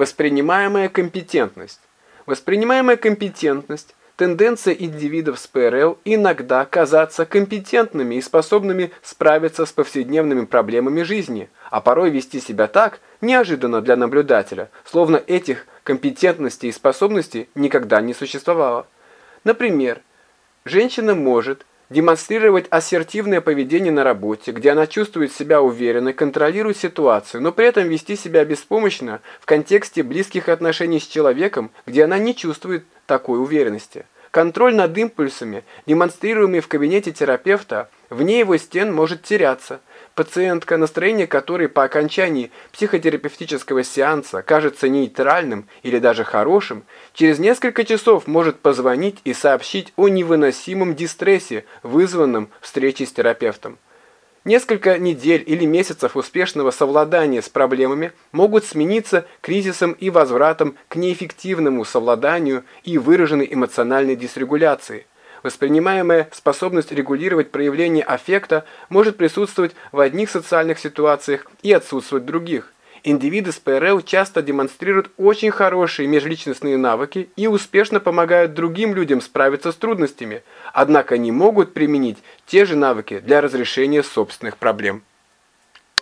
Воспринимаемая компетентность. Воспринимаемая компетентность – тенденция индивидов с ПРЛ иногда казаться компетентными и способными справиться с повседневными проблемами жизни, а порой вести себя так, неожиданно для наблюдателя, словно этих компетентностей и способностей никогда не существовало. Например, женщина может демонстрировать ассертивное поведение на работе, где она чувствует себя уверенно, контролирует ситуацию, но при этом вести себя беспомощно в контексте близких отношений с человеком, где она не чувствует такой уверенности. Контроль над импульсами, демонстрируемый в кабинете терапевта, вне его стен может теряться – Пациентка, настроение которой по окончании психотерапевтического сеанса кажется нейтральным или даже хорошим, через несколько часов может позвонить и сообщить о невыносимом дистрессе, вызванном встречей с терапевтом. Несколько недель или месяцев успешного совладания с проблемами могут смениться кризисом и возвратом к неэффективному совладанию и выраженной эмоциональной дисрегуляции. Воспринимаемая способность регулировать проявление аффекта может присутствовать в одних социальных ситуациях и отсутствовать в других. Индивиды с ПРЛ часто демонстрируют очень хорошие межличностные навыки и успешно помогают другим людям справиться с трудностями, однако не могут применить те же навыки для разрешения собственных проблем.